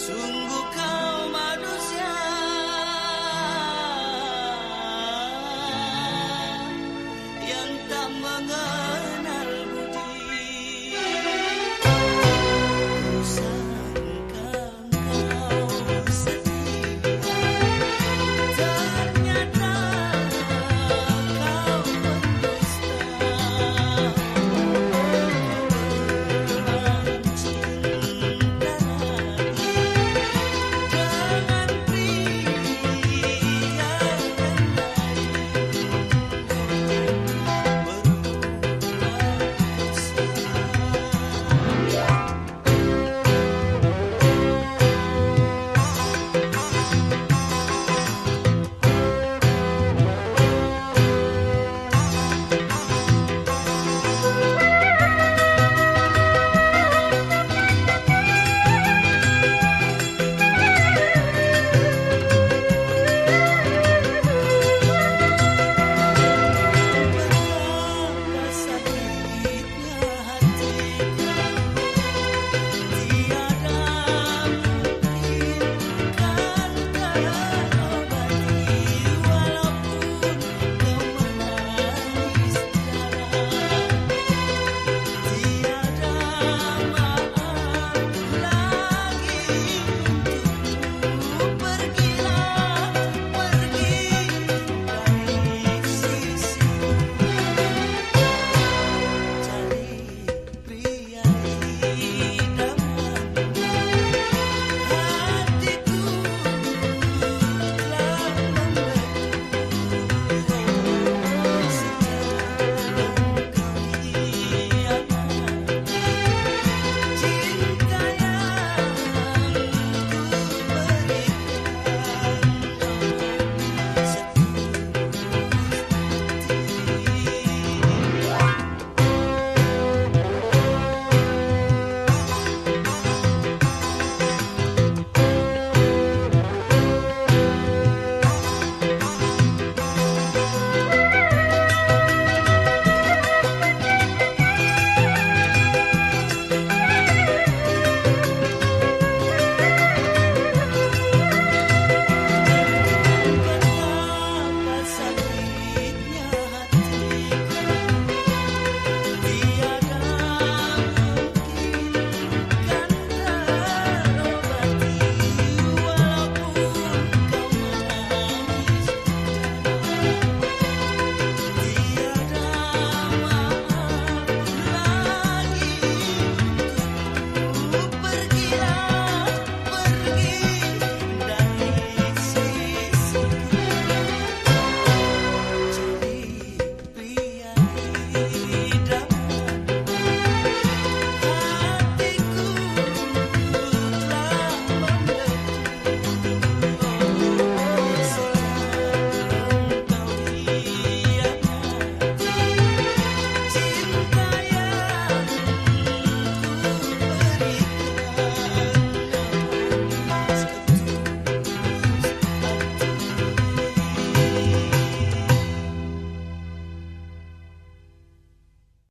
soon. Thank you.